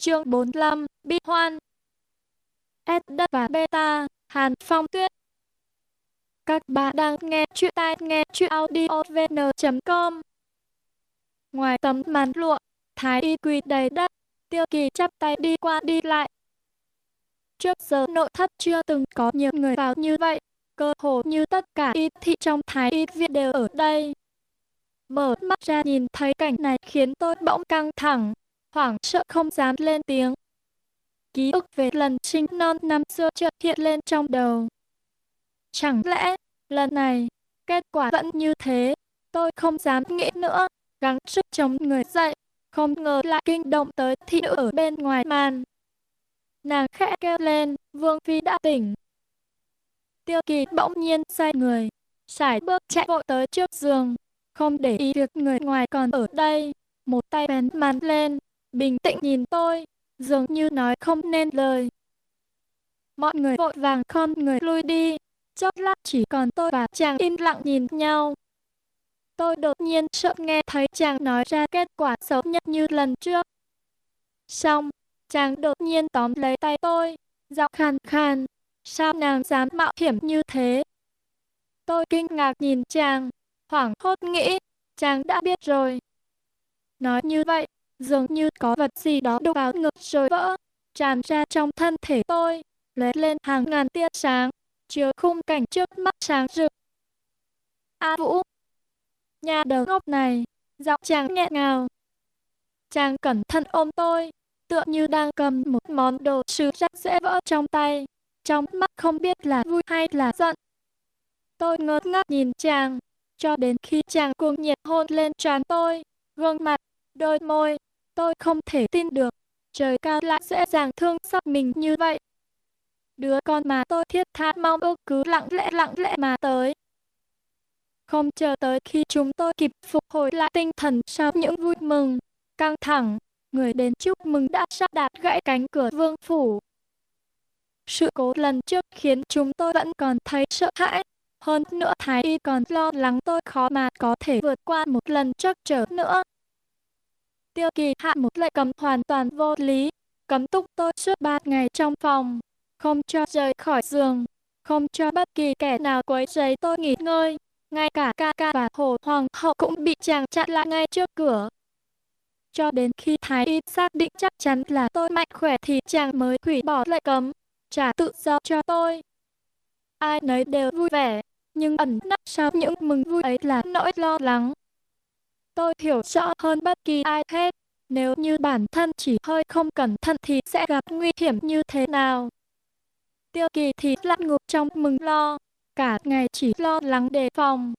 Chương 45, Bi Hoan S đất và beta, Hàn Phong Tuyết Các bạn đang nghe chuyện tai nghe chuyện audiovn.com Ngoài tấm màn lụa, Thái y quỳ đầy đất, tiêu kỳ chắp tay đi qua đi lại. Trước giờ nội thất chưa từng có nhiều người vào như vậy, cơ hồ như tất cả y thị trong Thái y viện đều ở đây. Mở mắt ra nhìn thấy cảnh này khiến tôi bỗng căng thẳng, hoảng sợ không dám lên tiếng. Ký ức về lần sinh non năm xưa chợt hiện lên trong đầu. Chẳng lẽ, lần này, kết quả vẫn như thế, tôi không dám nghĩ nữa, gắng sức chống người dậy, không ngờ lại kinh động tới thị nữ ở bên ngoài màn. Nàng khẽ kêu lên, Vương Phi đã tỉnh. Tiêu kỳ bỗng nhiên say người, sải bước chạy vội tới trước giường, không để ý việc người ngoài còn ở đây, một tay bén màn lên, bình tĩnh nhìn tôi, dường như nói không nên lời. Mọi người vội vàng con người lui đi, chốc lát chỉ còn tôi và chàng im lặng nhìn nhau. Tôi đột nhiên sợ nghe thấy chàng nói ra kết quả xấu nhất như lần trước. Xong, chàng đột nhiên tóm lấy tay tôi, giọng khàn khàn, sao nàng dám mạo hiểm như thế? Tôi kinh ngạc nhìn chàng, hoảng hốt nghĩ, chàng đã biết rồi. Nói như vậy, dường như có vật gì đó đục vào ngực rồi vỡ, tràn ra trong thân thể tôi, lóe lên hàng ngàn tia sáng, chiếu khung cảnh trước mắt sáng rực. A Vũ, nhà đầu ngốc này, giọng chàng nghẹn ngào. Chàng cẩn thận ôm tôi, tựa như đang cầm một món đồ sứ rất dễ vỡ trong tay, trong mắt không biết là vui hay là giận. Tôi ngơ ngác nhìn chàng, cho đến khi chàng cuồng nhiệt hôn lên trán tôi, gương mặt, đôi môi, tôi không thể tin được, trời cao lại dễ dàng thương xót mình như vậy. Đứa con mà tôi thiết tha mong ước cứ lặng lẽ lặng lẽ mà tới. Không chờ tới khi chúng tôi kịp phục hồi lại tinh thần sau những vui mừng, căng thẳng, người đến chúc mừng đã sắp đạp gãy cánh cửa vương phủ. Sự cố lần trước khiến chúng tôi vẫn còn thấy sợ hãi. Hơn nữa Thái Y còn lo lắng tôi khó mà có thể vượt qua một lần trắc trở nữa. Tiêu kỳ hạ một lệnh cấm hoàn toàn vô lý, cấm túc tôi suốt ba ngày trong phòng, không cho rời khỏi giường, không cho bất kỳ kẻ nào quấy rầy tôi nghỉ ngơi. Ngay cả ca ca và hồ hoàng hậu cũng bị chàng chặn lại ngay trước cửa. Cho đến khi Thái Y xác định chắc chắn là tôi mạnh khỏe thì chàng mới hủy bỏ lệnh cấm, trả tự do cho tôi. Ai nấy đều vui vẻ, nhưng ẩn nấp sau những mừng vui ấy là nỗi lo lắng. Tôi hiểu rõ hơn bất kỳ ai hết, nếu như bản thân chỉ hơi không cẩn thận thì sẽ gặp nguy hiểm như thế nào. Tiêu kỳ thì lặn ngục trong mừng lo, cả ngày chỉ lo lắng đề phòng.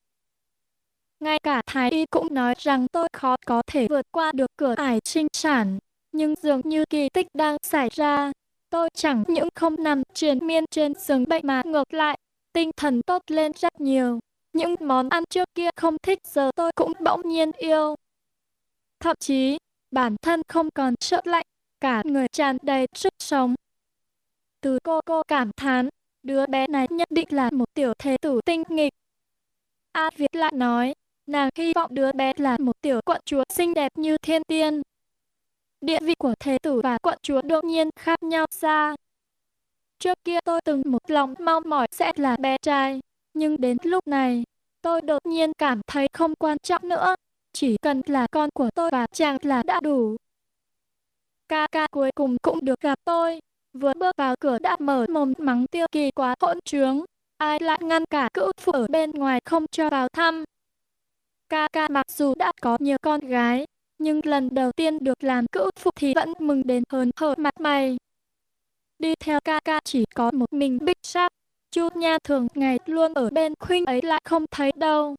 Ngay cả Thái Y cũng nói rằng tôi khó có thể vượt qua được cửa ải sinh sản, nhưng dường như kỳ tích đang xảy ra. Tôi chẳng những không nằm triền miên trên giường bệnh mà ngược lại, tinh thần tốt lên rất nhiều. Những món ăn trước kia không thích giờ tôi cũng bỗng nhiên yêu. Thậm chí, bản thân không còn sợ lạnh, cả người tràn đầy sức sống. Từ cô cô cảm thán, đứa bé này nhất định là một tiểu thế tử tinh nghịch. A Việt lại nói, nàng hy vọng đứa bé là một tiểu quận chúa xinh đẹp như thiên tiên. Địa vị của thế tử và quận chúa đương nhiên khác nhau xa. Trước kia tôi từng một lòng mong mỏi sẽ là bé trai, nhưng đến lúc này, tôi đột nhiên cảm thấy không quan trọng nữa. Chỉ cần là con của tôi và chàng là đã đủ. Ca ca cuối cùng cũng được gặp tôi. Vừa bước vào cửa đã mở mồm mắng tiêu kỳ quá hỗn trướng. Ai lại ngăn cả cữ phụ ở bên ngoài không cho vào thăm. Ca ca mặc dù đã có nhiều con gái, nhưng lần đầu tiên được làm cữ phụ thì vẫn mừng đến hớn hở mặt mày. Đi theo ca ca chỉ có một mình bích sắc. Chu Nha thường ngày luôn ở bên khuynh ấy lại không thấy đâu.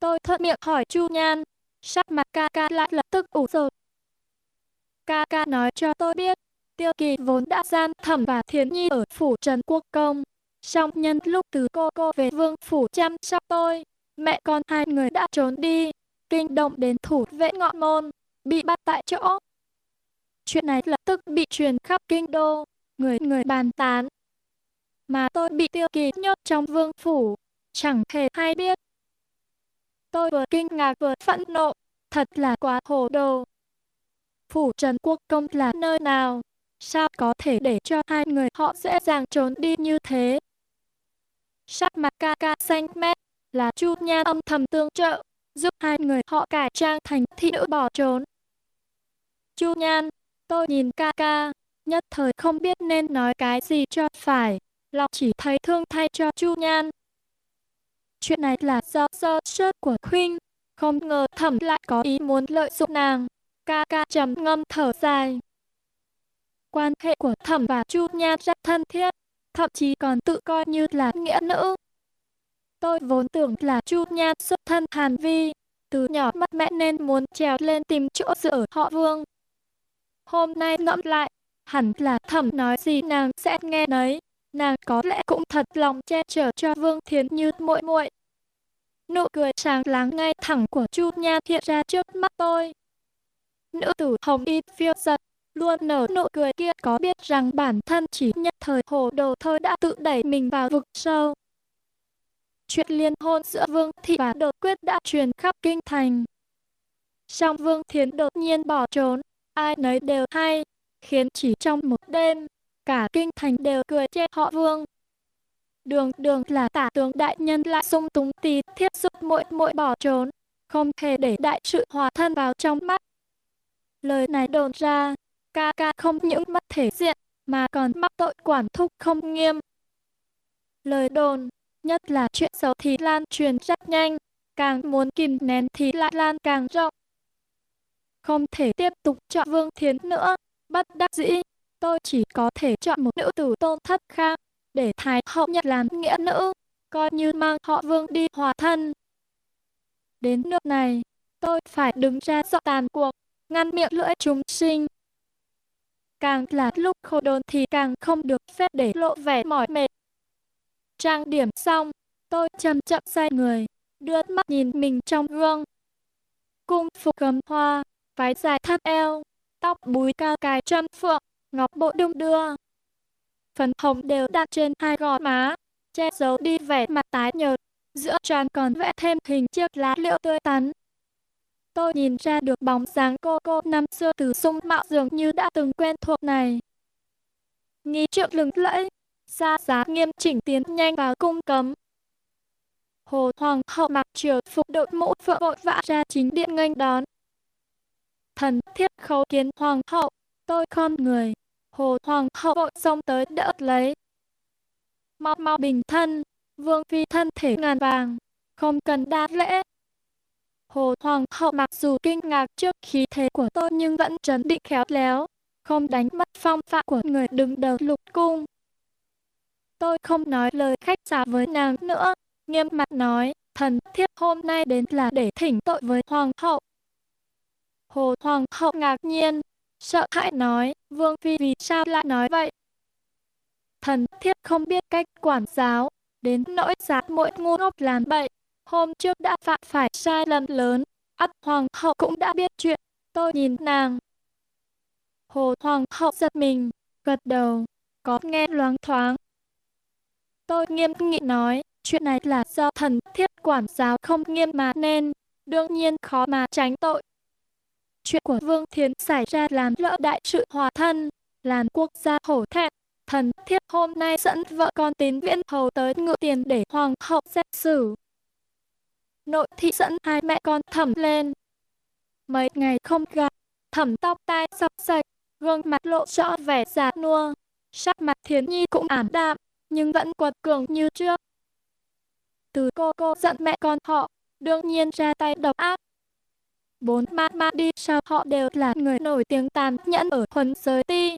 Tôi thuận miệng hỏi Chu Nhan, sắc mặt ca ca lại lập tức ủ rột. Ca ca nói cho tôi biết, Tiêu Kỳ vốn đã gian thẩm và Thiến Nhi ở phủ Trần Quốc Công. Song nhân lúc từ cô cô về vương phủ chăm sóc tôi, mẹ con hai người đã trốn đi, kinh động đến thủ vệ ngọ môn, bị bắt tại chỗ. Chuyện này lập tức bị truyền khắp kinh đô, người người bàn tán, mà tôi bị tiêu kỳ nhốt trong vương phủ, chẳng hề hay biết. Tôi vừa kinh ngạc vừa phẫn nộ, thật là quá hồ đồ. phủ Trần Quốc Công là nơi nào? Sao có thể để cho hai người họ dễ dàng trốn đi như thế? Sắc mặt ca ca xanh mét, là Chu Nha âm thầm tương trợ, giúp hai người họ cải trang thành thị nữ bỏ trốn. Chu Nhan, tôi nhìn ca ca, nhất thời không biết nên nói cái gì cho phải, lòng chỉ thấy thương thay cho Chu Nhan. Chuyện này là do sơ suất của Khuynh, không ngờ thẩm lại có ý muốn lợi dụng nàng. Ca ca trầm ngâm thở dài. Quan hệ của thẩm và Chu Nhan rất thân thiết, thậm chí còn tự coi như là nghĩa nữ. Tôi vốn tưởng là Chu Nhan xuất thân Hàn Vi, từ nhỏ mất mẹ nên muốn trèo lên tìm chỗ dựa họ Vương. Hôm nay ngẫm lại, hẳn là thẩm nói gì nàng sẽ nghe nấy, nàng có lẽ cũng thật lòng che chở cho Vương Thiến như muội muội. Nụ cười sáng láng ngay thẳng của Chu Nha hiện ra trước mắt tôi. Nữ tử hồng y phiêu giật, luôn nở nụ cười kia có biết rằng bản thân chỉ nhất thời hồ đồ thôi đã tự đẩy mình vào vực sâu. Chuyện liên hôn giữa Vương Thị và Đột Quyết đã truyền khắp kinh thành. Song Vương Thiến đột nhiên bỏ trốn, ai nấy đều hay, khiến chỉ trong một đêm, cả kinh thành đều cười chê họ Vương. Đường đường là tả tướng đại nhân lại sung túng tì thiết giúp muội muội bỏ trốn, không thể để đại sự hòa thân vào trong mắt. Lời này đồn ra, ca ca không những mất thể diện, mà còn mắc tội quản thúc không nghiêm. Lời đồn, nhất là chuyện xấu thì lan truyền rất nhanh, càng muốn kìm nén thì lại lan càng rộng. Không thể tiếp tục chọn Vương Thiến nữa, bất đắc dĩ, tôi chỉ có thể chọn một nữ tử tôn thất khác, để Thái hậu nhận làm nghĩa nữ, coi như mang họ Vương đi hòa thân. Đến nước này, tôi phải đứng ra dọn tàn cuộc, ngăn miệng lưỡi chúng sinh. Càng là lúc khổ đồn thì càng không được phép để lộ vẻ mỏi mệt. Trang điểm xong, tôi chậm chậm xoay người, đưa mắt nhìn mình trong gương. Cung phục cầm hoa, váy dài thắt eo, tóc búi cao cài trăm phượng, ngọc bội đung đưa. Phần hồng đều đặt trên hai gò má, che giấu đi vẻ mặt tái nhợt, giữa trán còn vẽ thêm hình chiếc lá liễu tươi tắn. Tôi nhìn ra được bóng dáng cô cô năm xưa từ sung mạo dường như đã từng quen thuộc này. Nghi trượng lừng lẫy, xa giá nghiêm chỉnh tiến nhanh vào cung cấm. Hồ Hoàng hậu mặc triều phục đội mũ phượng vội vã ra chính điện nghênh đón. Thần thiết khấu kiến Hoàng hậu, tôi con người. Hồ Hoàng hậu vội xông tới đỡ lấy. Mau mau bình thân, vương phi thân thể ngàn vàng, không cần đa lễ. Hồ Hoàng hậu mặc dù kinh ngạc trước khí thế của tôi nhưng vẫn trấn định khéo léo, không đánh mất phong phạm của người đứng đầu lục cung. Tôi không nói lời khách sáo với nàng nữa, nghiêm mặt nói, thần thiếp hôm nay đến là để thỉnh tội với hoàng hậu. Hồ hoàng hậu ngạc nhiên, sợ hãi nói, vương phi vì sao lại nói vậy? Thần thiếp không biết cách quản giáo, đến nỗi giác mỗi ngu ngốc làm bậy. Hôm trước đã phạm phải sai lầm lớn, ắt hoàng hậu cũng đã biết chuyện, tôi nhìn nàng. Hồ hoàng hậu giật mình, gật đầu, có nghe loáng thoáng, Tôi nghiêm nghị nói, chuyện này là do thần thiết quản giáo không nghiêm mà nên, đương nhiên khó mà tránh tội. Chuyện của Vương Thiến xảy ra làm lỡ đại sự hòa thân, làm quốc gia hổ thẹn. Thần thiếp hôm nay dẫn vợ con tín viễn hầu tới ngự tiền để hoàng hậu xét xử. Nội thị dẫn hai mẹ con thẩm lên. Mấy ngày không gặp, thẩm tóc tai sọc sạch, gương mặt lộ rõ vẻ già nua. Sắc mặt thiến nhi cũng ảm đạm, nhưng vẫn quật cường như trước. Từ cô cô giận mẹ con họ, đương nhiên ra tay độc ác. Bốn ma ma đi sau họ đều là người nổi tiếng tàn nhẫn ở huấn giới ti.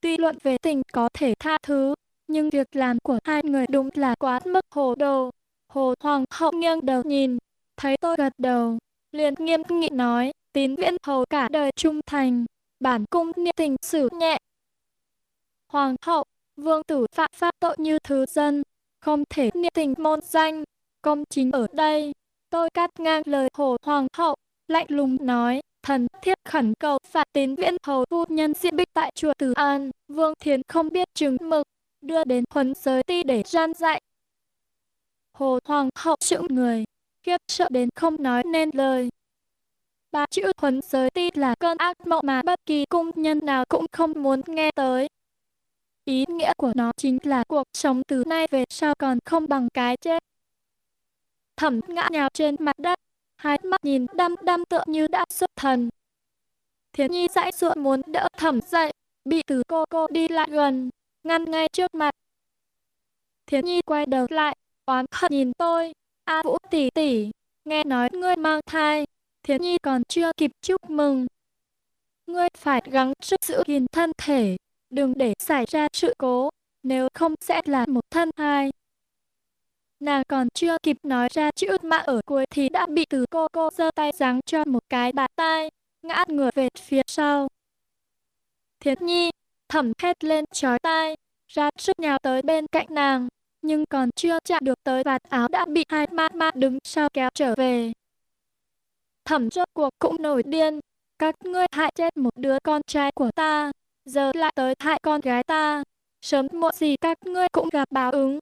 Tuy luận về tình có thể tha thứ, nhưng việc làm của hai người đúng là quá mức hồ đồ. Hồ Hoàng hậu nghiêng đầu nhìn, thấy tôi gật đầu, liền nghiêm nghị nói, tín viễn hầu cả đời trung thành, bản cung niệm tình xử nhẹ. Hoàng hậu, vương tử phạm pháp tội như thứ dân, không thể niệm tình môn danh. Công chính ở đây, tôi cắt ngang lời hồ hoàng hậu, lạnh lùng nói, thần thiết khẩn cầu phạt tín viễn hầu phu nhân diện bích tại chùa Từ An, vương thiến không biết chứng mực, đưa đến huấn giới ti để gian dạy. Hồ hoàng hậu chững người, kiếp sợ đến không nói nên lời. Ba chữ huấn giới ti là cơn ác mộng mà bất kỳ cung nhân nào cũng không muốn nghe tới. Ý nghĩa của nó chính là cuộc sống từ nay về sau còn không bằng cái chết. Thẩm ngã nhào trên mặt đất, hai mắt nhìn đăm đăm tựa như đã xuất thần. Thiến nhi dãy ruộng muốn đỡ thẩm dậy, bị từ cô cô đi lại gần, ngăn ngay trước mặt. Thiến nhi quay đầu lại, oán hận nhìn tôi, A Vũ tỷ tỷ, nghe nói ngươi mang thai, Thiến nhi còn chưa kịp chúc mừng. Ngươi phải gắng sức giữ gìn thân thể, đừng để xảy ra sự cố, nếu không sẽ là một thân hai. Nàng còn chưa kịp nói ra chữ mạ ở cuối thì đã bị từ cô cô giơ tay giáng cho một cái bạt tay, ngã ngửa về phía sau. Thiến nhi, thẩm hét lên chói tai, ra sức nhào tới bên cạnh nàng, nhưng còn chưa chạm được tới vạt áo đã bị hai ma ma đứng sau kéo trở về. Thẩm rốt cuộc cũng nổi điên, các ngươi hại chết một đứa con trai của ta, giờ lại tới hại con gái ta, sớm muộn gì các ngươi cũng gặp báo ứng.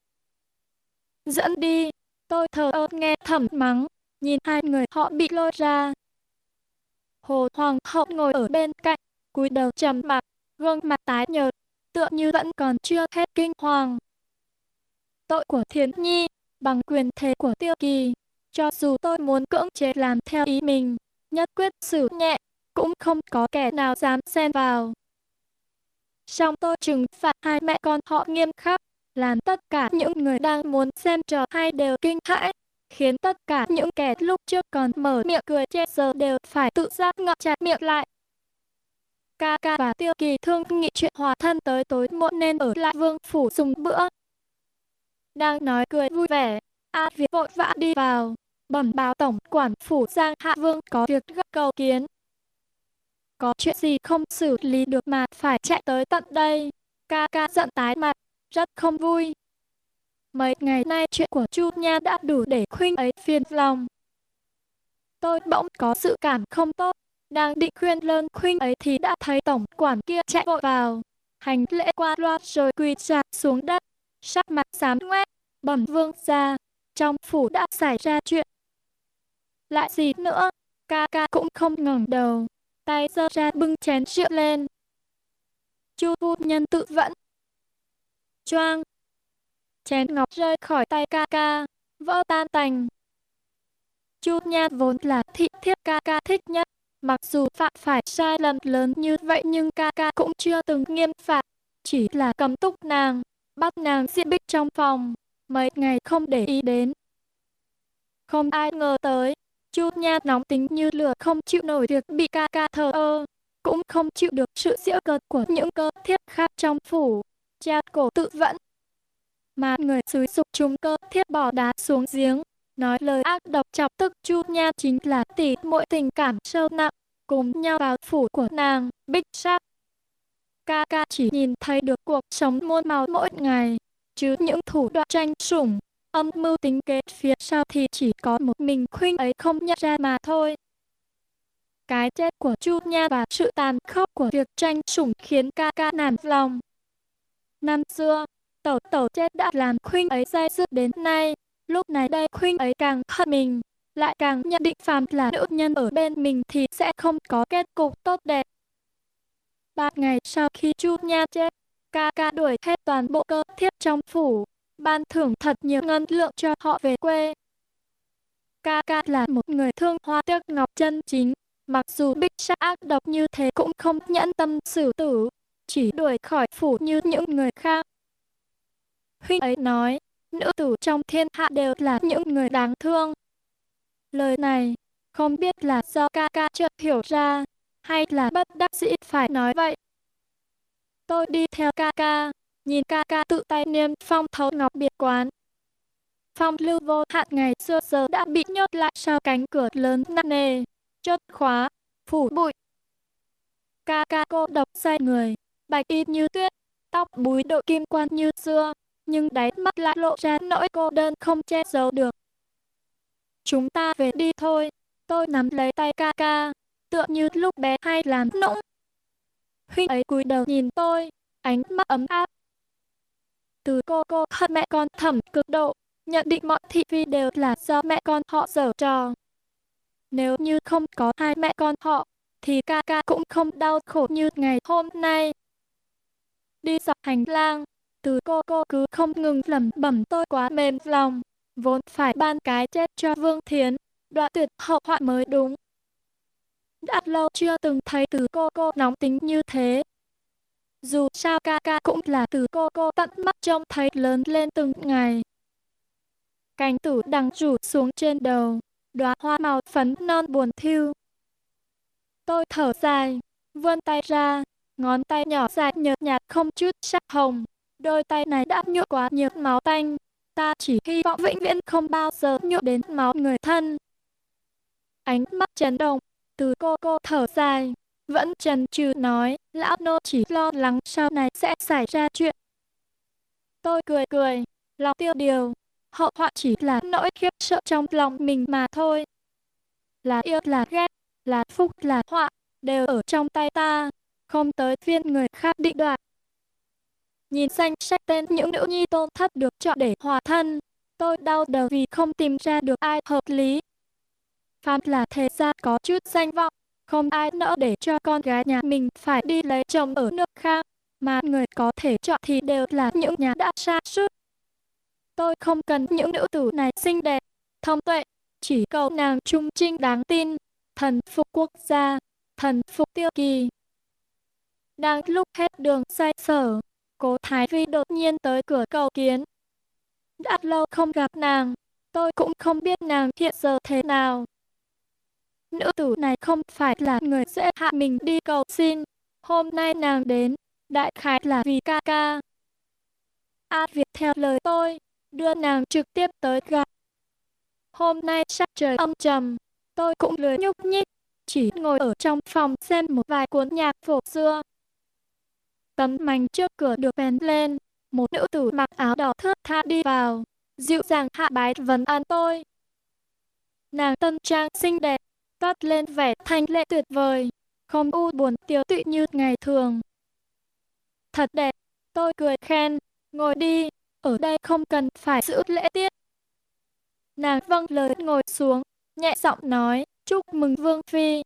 Dẫn đi, tôi thờ ơ nghe thẩm mắng, nhìn hai người họ bị lôi ra. Hồ Hoàng hậu ngồi ở bên cạnh, cúi đầu trầm mặc, gương mặt tái nhợt, tựa như vẫn còn chưa hết kinh hoàng. Tội của Thiến Nhi, bằng quyền thế của Tiêu Kỳ, cho dù tôi muốn cưỡng chế làm theo ý mình, nhất quyết xử nhẹ, cũng không có kẻ nào dám xen vào. Song tôi trừng phạt hai mẹ con họ nghiêm khắc, làm tất cả những người đang muốn xem trò hay đều kinh hãi, khiến tất cả những kẻ lúc trước còn mở miệng cười chê giờ đều phải tự giác ngậm chặt miệng lại. Ca ca và tiêu kỳ thương nghị chuyện hòa thân tới tối muộn nên ở lại vương phủ dùng bữa. Đang nói cười vui vẻ, A Việt vội vã đi vào, bẩm báo tổng quản phủ Giang Hạ Vương có việc gấp cầu kiến. Có chuyện gì không xử lý được mà phải chạy tới tận đây. Ca ca giận tái mặt, rất không vui. Mấy ngày nay chuyện của Chu Nha đã đủ để khuyên ấy phiền lòng. Tôi bỗng có sự cảm không tốt, đang định khuyên lơn khuyên ấy thì đã thấy tổng quản kia chạy vội vào. Hành lễ qua loa rồi quỳ rạp xuống đất, sắc mặt xám ngoét, bẩm vương ra, trong phủ đã xảy ra chuyện. Lại gì nữa, ca ca cũng không ngẩng đầu, tay giơ ra bưng chén rượu lên. Chu phu nhân tự vẫn. Choang. Chén ngọc rơi khỏi tay ca ca, vỡ tan tành. Chu nha vốn là thị thiếp ca ca thích nhất. Mặc dù phạm phải sai lầm lớn như vậy nhưng ca ca cũng chưa từng nghiêm phạt. Chỉ là cầm túc nàng, bắt nàng diện bích trong phòng. Mấy ngày không để ý đến. Không ai ngờ tới, Chu Nha nóng tính như lửa không chịu nổi việc bị ca ca thờ ơ, cũng không chịu được sự giễu cợt của những cơ thiếp khác trong phủ, cha cổ tự vẫn. Mà người xúi dục chúng cơ thiết bỏ đá xuống giếng, nói lời ác độc chọc tức Chu Nha chính là tỷ muội tình cảm sâu nặng, cùng nhau vào phủ của nàng, bích sắc. Ca ca chỉ nhìn thấy được cuộc sống muôn màu mỗi ngày, chứ những thủ đoạn tranh sủng, Âm mưu tính kế phía sau thì chỉ có một mình khuynh ấy không nhận ra mà thôi. Cái chết của Chu Nha và sự tàn khốc của việc tranh sủng khiến ca ca nản lòng. Năm xưa, tẩu tẩu chết đã làm khuynh ấy dây dứt đến nay. Lúc này đây khuynh ấy càng hận mình, lại càng nhận định phàm là nữ nhân ở bên mình thì sẽ không có kết cục tốt đẹp. Ba ngày sau khi Chu Nha chết, ca ca đuổi hết toàn bộ cơ thiếp trong phủ, ban thưởng thật nhiều ngân lượng cho họ về quê. Ca ca là một người thương hoa tiếc ngọc chân chính, mặc dù bích sắc ác độc như thế cũng không nhẫn tâm xử tử, chỉ đuổi khỏi phủ như những người khác. Huynh ấy nói, nữ tử trong thiên hạ đều là những người đáng thương. Lời này, không biết là do ca ca chợt hiểu ra, hay là bất đắc dĩ phải nói vậy. Tôi đi theo ca ca, nhìn ca ca tự tay niêm phong thấu ngọc biệt quán. Phong lưu vô hạn ngày xưa giờ đã bị nhốt lại sau cánh cửa lớn nặng nề, chốt khóa, phủ bụi. Ca ca cô độc say người, bạch y như tuyết, tóc búi đội kim quan như xưa, nhưng đáy mắt lại lộ ra nỗi cô đơn không che giấu được. Chúng ta về đi thôi, tôi nắm lấy tay ca ca, tựa như lúc bé hay làm nũng. Huynh ấy cúi đầu nhìn tôi, ánh mắt ấm áp, từ cô cô hận mẹ con thẩm cực độ, nhận định mọi thị phi đều là do mẹ con họ dở trò. nếu như không có hai mẹ con họ, thì ca ca cũng không đau khổ như ngày hôm nay. Đi dọc hành lang, từ cô cô cứ không ngừng lẩm bẩm tôi quá mềm lòng, vốn phải ban cái chết cho Vương Thiến, đoạn tuyệt hậu họa mới đúng. Đã lâu chưa từng thấy từ cô cô nóng tính như thế. Dù sao ca ca cũng là từ cô cô tận mắt trông thấy lớn lên từng ngày. Cánh tử đằng rủ xuống trên đầu, đóa hoa màu phấn non buồn thiêu. Tôi thở dài, vươn tay ra, ngón tay nhỏ dài nhợt nhạt không chút sắc hồng. Đôi tay này đã nhuộm quá nhiều máu tanh. Ta chỉ hy vọng vĩnh viễn không bao giờ nhuộm đến máu người thân. Ánh mắt chấn động, từ cô cô thở dài, vẫn trần trừ nói, lão nô chỉ lo lắng sau này sẽ xảy ra chuyện. Tôi cười cười, lòng tiêu điều, hậu họa chỉ là nỗi khiếp sợ trong lòng mình mà thôi. Là yêu là ghét, là phúc là họa, đều ở trong tay ta, không tới phiên người khác định đoạt. Nhìn danh sách tên những nữ nhi tôn thất được chọn để hòa thân, tôi đau đầu vì không tìm ra được ai hợp lý. Phạm là thế gia có chút danh vọng, không ai nỡ để cho con gái nhà mình phải đi lấy chồng ở nước khác, mà người có thể chọn thì đều là những nhà đã xa suốt. Tôi không cần những nữ tử này xinh đẹp, thông tuệ, chỉ cầu nàng trung trinh đáng tin, thần phục quốc gia, thần phục tiêu kỳ. Đang lúc hết đường say sở, cố Thái Vi đột nhiên tới cửa cầu kiến. Đã lâu không gặp nàng, tôi cũng không biết nàng hiện giờ thế nào. Nữ tử này không phải là người sẽ hạ mình đi cầu xin. Hôm nay nàng đến, đại khái là vì ca ca. A Việt theo lời tôi, đưa nàng trực tiếp tới gặp. Hôm nay sắc trời âm trầm, tôi cũng lười nhúc nhích, chỉ ngồi ở trong phòng xem một vài cuốn nhạc phổ xưa. Tấm mảnh trước cửa được vén lên, một nữ tử mặc áo đỏ thướt tha đi vào, dịu dàng hạ bái vấn an tôi. Nàng tân trang xinh đẹp, toát lên vẻ thanh lệ tuyệt vời, không u buồn tiêu tụy như ngày thường. Thật đẹp, tôi cười khen, ngồi đi, ở đây không cần phải giữ lễ tiết. Nàng vâng lời ngồi xuống, nhẹ giọng nói, chúc mừng Vương Phi.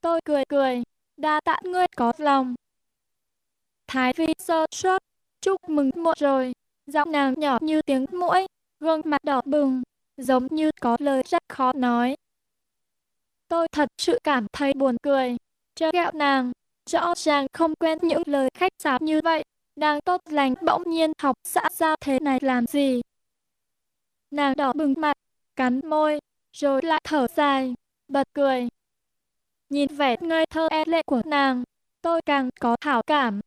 Tôi cười cười, đa tạ ngươi có lòng. Thái Phi sơ suất, chúc mừng muộn rồi, giọng nàng nhỏ như tiếng mũi, gương mặt đỏ bừng, giống như có lời rất khó nói. Tôi thật sự cảm thấy buồn cười, trêu ghẹo nàng, rõ ràng không quen những lời khách sáo như vậy, đang tốt lành bỗng nhiên học xã giao thế này làm gì. Nàng đỏ bừng mặt, cắn môi, rồi lại thở dài, bật cười. Nhìn vẻ ngây thơ e lệ của nàng, tôi càng có hảo cảm.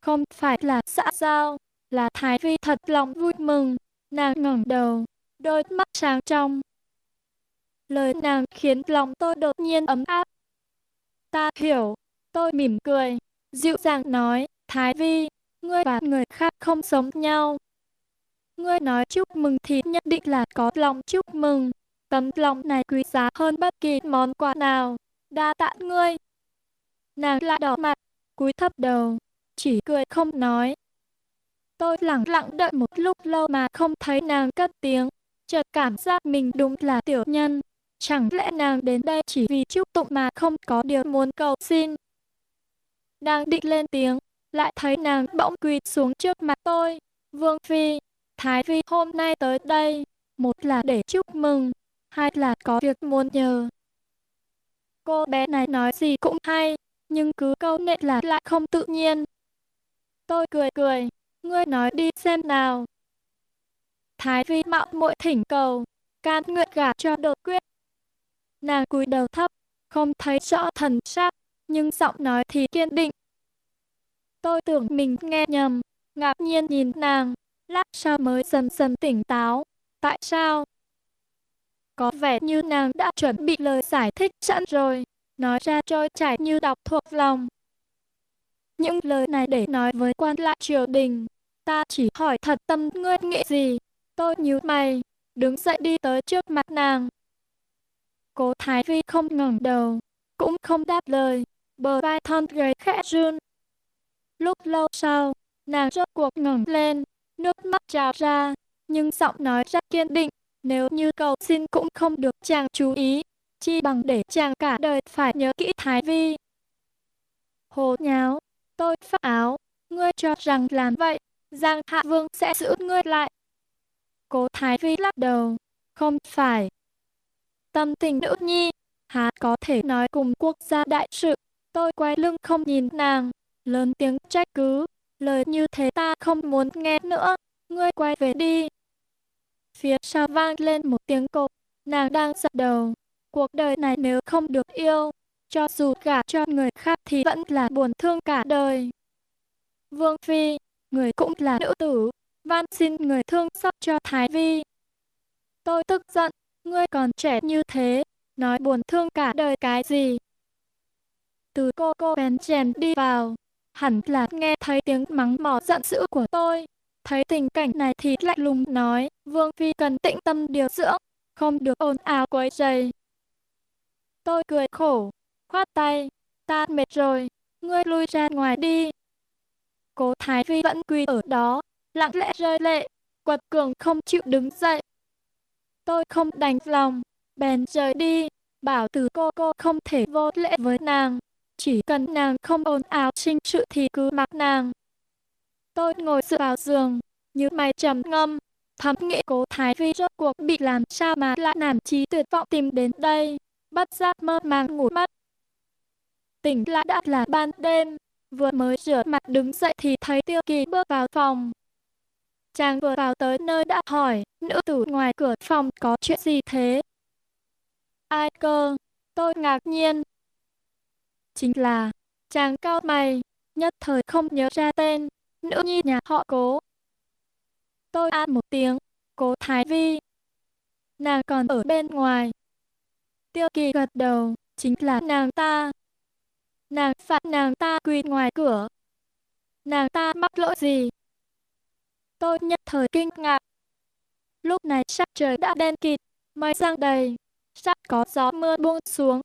Không phải là xã giao, là Thái Vi thật lòng vui mừng, nàng ngẩng đầu, đôi mắt sáng trong. Lời nàng khiến lòng tôi đột nhiên ấm áp. Ta hiểu, tôi mỉm cười, dịu dàng nói, Thái Vi, ngươi và người khác không sống nhau, Ngươi nói chúc mừng thì nhất định là có lòng chúc mừng. Tấm lòng này quý giá hơn bất kỳ món quà nào. Đa tạ ngươi. Nàng lại đỏ mặt, cúi thấp đầu, chỉ cười không nói. Tôi lặng lặng đợi một lúc lâu mà không thấy nàng cất tiếng. Chợt cảm giác mình đúng là tiểu nhân. Chẳng lẽ nàng đến đây chỉ vì chúc tụng mà không có điều muốn cầu xin. Đang định lên tiếng, lại thấy nàng bỗng quỳ xuống trước mặt tôi. Vương Phi, Thái phi hôm nay tới đây, một là để chúc mừng, hai là có việc muốn nhờ. Cô bé này nói gì cũng hay, nhưng cứ câu nệ là lại không tự nhiên. Tôi cười cười, ngươi nói đi xem nào. Thái Vi mạo muội thỉnh cầu, can nguyện gả cho đột quyết. Nàng cúi đầu thấp, không thấy rõ thần sắc, nhưng giọng nói thì kiên định. Tôi tưởng mình nghe nhầm, ngạc nhiên nhìn nàng, lát sau mới dần dần tỉnh táo. Tại sao? Có vẻ như nàng đã chuẩn bị lời giải thích sẵn rồi, nói ra trôi chảy như đọc thuộc lòng. Những lời này để nói với quan lại triều đình, ta chỉ hỏi thật tâm ngươi nghĩ gì. Tôi nhíu mày, đứng dậy đi tới trước mặt nàng. Cố Thái Vi không ngẩng đầu, cũng không đáp lời, bờ vai thon gầy khẽ run. Lúc lâu sau, nàng rốt cuộc ngẩng lên, Nước mắt trào ra, nhưng giọng nói rất kiên định. Nếu như cầu xin cũng không được chàng chú ý, chi bằng để chàng cả đời phải nhớ kỹ Thái Vi. Hồ nháo, tôi phát áo, ngươi cho rằng làm vậy, Giang Hạ Vương sẽ giữ ngươi lại. Cố Thái Vi lắc đầu, không phải. Tâm tình nữ nhi, há có thể nói cùng quốc gia đại sự, tôi quay lưng không nhìn nàng, lớn tiếng trách cứ, lời như thế ta không muốn nghe nữa, ngươi quay về đi. Phía sau vang lên một tiếng cộp, nàng đang giật đầu, cuộc đời này nếu không được yêu, cho dù gả cho người khác thì vẫn là buồn thương cả đời. Vương Phi, người cũng là nữ tử, van xin người thương xót cho Thái Vi. Tôi tức giận, ngươi còn trẻ như thế, nói buồn thương cả đời cái gì. Từ cô cô bèn chèn đi vào, hẳn là nghe thấy tiếng mắng mỏ giận dữ của tôi. Thấy tình cảnh này thì lạnh lùng nói, Vương Phi cần tĩnh tâm điều dưỡng, không được ồn ào quấy rầy. Tôi cười khổ, khoát tay, ta mệt rồi, ngươi lui ra ngoài đi. Cố Thái Vi vẫn quỳ ở đó, lặng lẽ rơi lệ, quật cường không chịu đứng dậy. Tôi không đành lòng, bèn rời đi, bảo từ cô cô không thể vô lễ với nàng. Chỉ cần nàng không ồn ào sinh sự thì cứ mặc nàng. Tôi ngồi dựa vào giường, như mày trầm ngâm, thầm nghĩ cố Thái Vi rốt cuộc bị làm sao mà lại nản trí tuyệt vọng tìm đến đây, bất giác mơ màng ngủ mất. Tỉnh lại đã là ban đêm, vừa mới rửa mặt đứng dậy thì thấy Tiêu Kỳ bước vào phòng. Chàng vừa vào tới nơi đã hỏi, nữ tử ngoài cửa phòng có chuyện gì thế? Ai cơ? Tôi ngạc nhiên. Chính là, chàng cao mày, nhất thời không nhớ ra tên, nữ nhi nhà họ cố. Tôi ăn một tiếng, cố Thái Vi. Nàng còn ở bên ngoài. Tiêu kỳ gật đầu, chính là nàng ta. Nàng phạt nàng ta quỳ ngoài cửa. Nàng ta mắc lỗi gì? Tôi nhất thời kinh ngạc. Lúc này sắc trời đã đen kịt, mây giăng đầy, sắp có gió mưa buông xuống.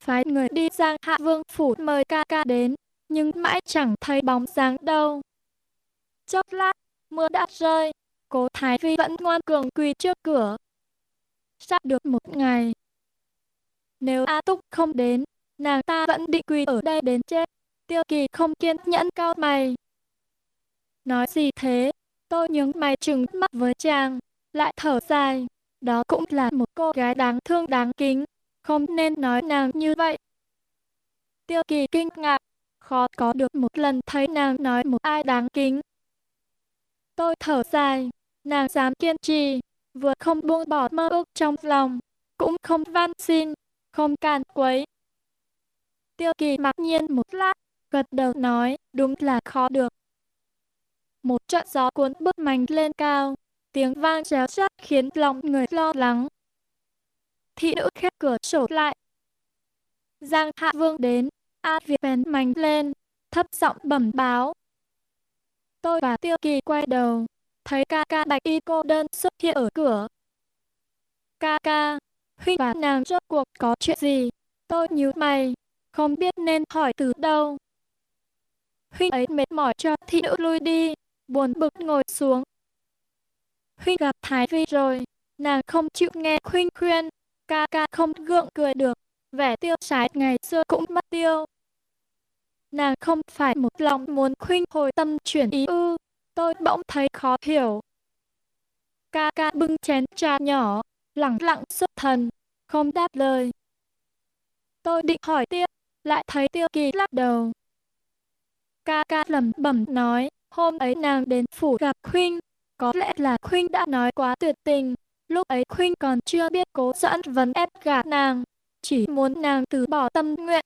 Phái người đi sang hạ vương phủ mời ca ca đến, nhưng mãi chẳng thấy bóng dáng đâu. Chốc lát, mưa đã rơi, cố Thái Vi vẫn ngoan cường quỳ trước cửa. Sắp được một ngày. Nếu A Túc không đến, nàng ta vẫn định quỳ ở đây đến chết. Tiêu kỳ không kiên nhẫn cao mày. Nói gì thế? Tôi nhướng mày trừng mắt với chàng, lại thở dài. Đó cũng là một cô gái đáng thương đáng kính, không nên nói nàng như vậy. Tiêu kỳ kinh ngạc, khó có được một lần thấy nàng nói một ai đáng kính. Tôi thở dài, nàng dám kiên trì, vừa không buông bỏ mơ ước trong lòng, cũng không van xin, không càn quấy. Tiêu kỳ mặc nhiên một lát, gật đầu nói, đúng là khó được. Một trận gió cuốn bức mảnh lên cao, tiếng vang réo rắt khiến lòng người lo lắng. Thị nữ khép cửa sổ lại. Giang Hạ Vương đến, A Việt bèn mảnh lên, thấp giọng bẩm báo. Tôi và Tiêu Kỳ quay đầu, thấy ca ca bạch y cô đơn xuất hiện ở cửa. Ca ca, huynh và nàng rốt cuộc có chuyện gì? Tôi nhíu mày, không biết nên hỏi từ đâu. Huynh ấy mệt mỏi cho thị nữ lui đi, buồn bực ngồi xuống. Huynh gặp Thái Vi rồi, nàng không chịu nghe huynh khuyên, ca ca không gượng cười được, vẻ tiêu sái ngày xưa cũng mất tiêu. Nàng không phải một lòng muốn huynh hồi tâm chuyển ý ư, tôi bỗng thấy khó hiểu. Ca ca bưng chén trà nhỏ, lặng lặng xuất thần, không đáp lời. Tôi định hỏi tiếp, lại thấy tiêu kỳ lắc đầu. Ca ca lẩm bẩm nói, hôm ấy nàng đến phủ gặp Khuynh, có lẽ là Khuynh đã nói quá tuyệt tình, lúc ấy Khuynh còn chưa biết cố dẫn vấn ép gạt nàng, chỉ muốn nàng từ bỏ tâm nguyện.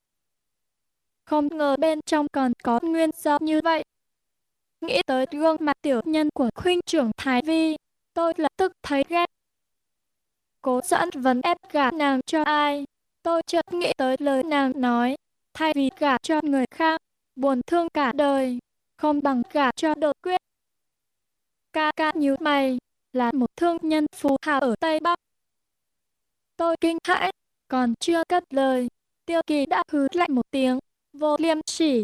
Không ngờ bên trong còn có nguyên do như vậy. Nghĩ tới gương mặt tiểu nhân của Khuynh trưởng Thái Vi, tôi lập tức thấy ghét. Cố dẫn vấn ép gả nàng cho ai, tôi chợt nghĩ tới lời nàng nói, thay vì gả cho người khác, buồn thương cả đời, không bằng gả cho đột quyết. Ca ca như mày, là một thương nhân phú hào ở Tây Bắc. Tôi kinh hãi, còn chưa cất lời, tiêu kỳ đã hứ lạnh một tiếng, vô liêm sỉ.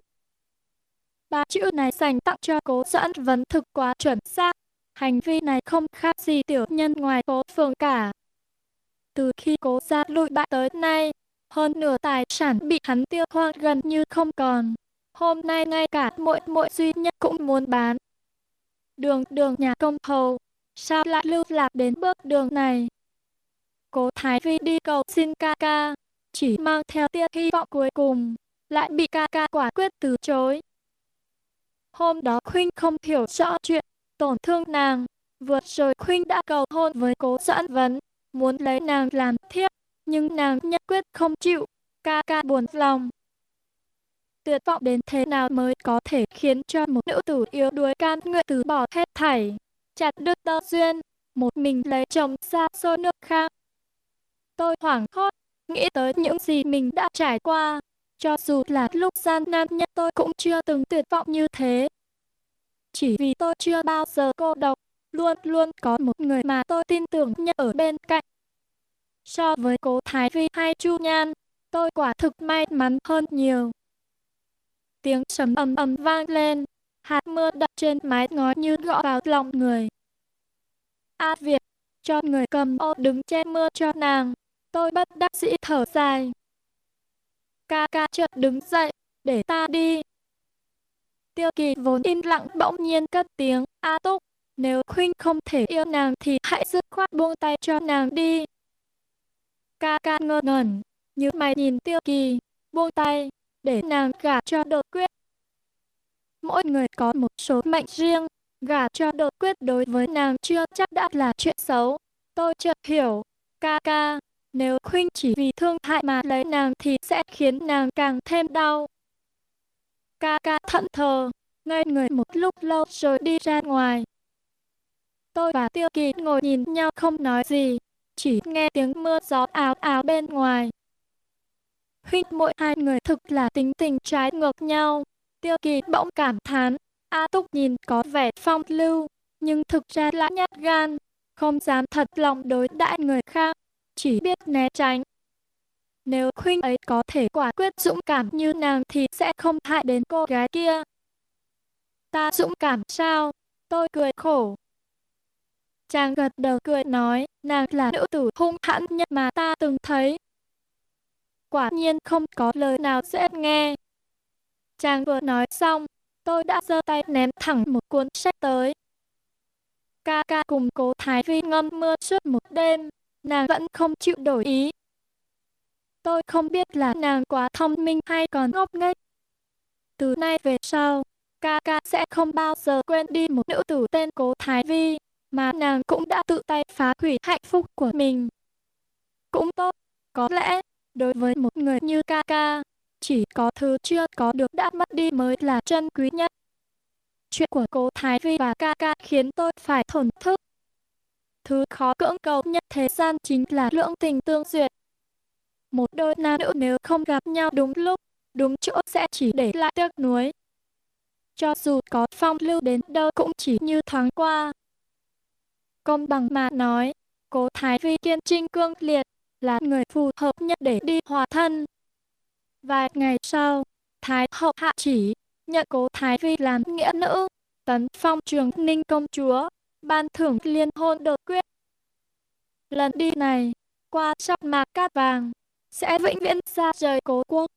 Ba chữ này dành tặng cho cố dẫn vấn thực quá chuẩn xác, Hành vi này không khác gì tiểu nhân ngoài phố phường cả. Từ khi cố gia lụi bại tới nay, hơn nửa tài sản bị hắn tiêu hoang gần như không còn. Hôm nay ngay cả mỗi mỗi duy nhất cũng muốn bán. Đường đường nhà công hầu, sao lại lưu lạc đến bước đường này? Cố Thái Vi đi cầu xin ca ca, chỉ mang theo tia hy vọng cuối cùng, lại bị ca ca quả quyết từ chối. Hôm đó Khuynh không hiểu rõ chuyện, tổn thương nàng. Vượt rồi Khuynh đã cầu hôn với cố doãn vấn, muốn lấy nàng làm thiếp, nhưng nàng nhất quyết không chịu, ca ca buồn lòng. Tuyệt vọng đến thế nào mới có thể khiến cho một nữ tử yếu đuối can nguyện từ bỏ hết thảy, chặt đứt tơ duyên, một mình lấy chồng xa xôi nước khác. Tôi hoảng hốt, nghĩ tới những gì mình đã trải qua, cho dù là lúc gian nan nhất tôi cũng chưa từng tuyệt vọng như thế. Chỉ vì tôi chưa bao giờ cô độc, luôn luôn có một người mà tôi tin tưởng nhất ở bên cạnh. So với cố Thái Vi hay Chu Nhan, tôi quả thực may mắn hơn nhiều. Tiếng sấm ầm ầm vang lên, hạt mưa đập trên mái ngói như gõ vào lòng người. A Việt, cho người cầm ô đứng che mưa cho nàng, tôi bất đắc dĩ thở dài. Ca ca chợt đứng dậy, để ta đi. Tiêu kỳ vốn im lặng bỗng nhiên cất tiếng, A Túc, nếu Khuynh không thể yêu nàng thì hãy dứt khoát buông tay cho nàng đi. Ca ca ngơ ngẩn, như mày nhìn tiêu kỳ, buông tay, để nàng gả cho đột quyết. Mỗi người có một số mệnh riêng, gả cho đột quyết đối với nàng chưa chắc đã là chuyện xấu. Tôi chợt hiểu, ca ca, nếu Khuynh chỉ vì thương hại mà lấy nàng thì sẽ khiến nàng càng thêm đau. Ca ca thận thờ, ngây người một lúc lâu rồi đi ra ngoài. Tôi và Tiêu Kỳ ngồi nhìn nhau không nói gì, chỉ nghe tiếng mưa gió áo áo bên ngoài. Huynh mỗi hai người thực là tính tình trái ngược nhau. Tiêu Kỳ bỗng cảm thán, A Túc nhìn có vẻ phong lưu, nhưng thực ra lại nhát gan, không dám thật lòng đối đãi người khác, chỉ biết né tránh. Nếu huynh ấy có thể quả quyết dũng cảm như nàng thì sẽ không hại đến cô gái kia. Ta dũng cảm sao? Tôi cười khổ. Chàng gật đầu cười nói, nàng là nữ tử hung hãn nhất mà ta từng thấy. Quả nhiên không có lời nào dễ nghe. Chàng vừa nói xong, tôi đã giơ tay ném thẳng một cuốn sách tới. Ca ca cùng cố Thái Vi ngâm mưa suốt một đêm, nàng vẫn không chịu đổi ý. Tôi không biết là nàng quá thông minh hay còn ngốc nghếch. Từ nay về sau, ca ca sẽ không bao giờ quên đi một nữ tử tên cố Thái Vi, mà nàng cũng đã tự tay phá hủy hạnh phúc của mình. Cũng tốt, có lẽ, đối với một người như ca ca, chỉ có thứ chưa có được đã mất đi mới là chân quý nhất. Chuyện của cố Thái Vi và ca ca khiến tôi phải thổn thức. Thứ khó cưỡng cầu nhất thế gian chính là lưỡng tình tương duyệt. Một đôi nam nữ nếu không gặp nhau đúng lúc, đúng chỗ sẽ chỉ để lại tiếc nuối. Cho dù có phong lưu đến đâu cũng chỉ như thoáng qua. Công bằng mà nói, cố Thái Vi kiên trinh cương liệt, là người phù hợp nhất để đi hòa thân. Vài ngày sau, Thái hậu hạ chỉ, nhận cố Thái Vi làm nghĩa nữ, tấn phong trường ninh công chúa, ban thưởng liên hôn đột quyết. Lần đi này, qua sóc mạc cát vàng, sẽ vĩnh viễn xa rời cố quốc.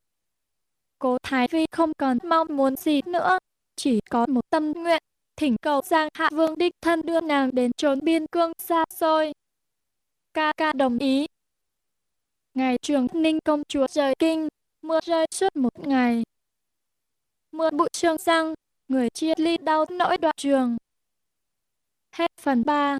Cố Thái Vi không còn mong muốn gì nữa, chỉ có một tâm nguyện, thỉnh cầu Giang Hạ Vương đích thân đưa nàng đến trốn biên cương xa xôi. Ca ca đồng ý. Ngày trường ninh công chúa rời kinh, mưa rơi suốt một ngày. Mưa bụi trương răng, người chia ly đau nỗi đoạn trường. Hết phần 3